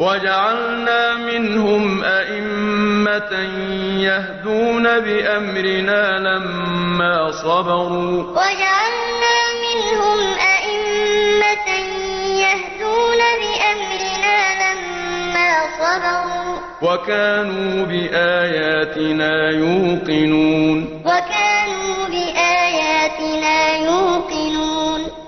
وجعلنا منهم أئمة يهدون بأمرنا لما صبروا. وجعلنا منهم أئمة يهدون بأمرنا لما صبروا. وكانوا بآياتنا يوقنون. وكانوا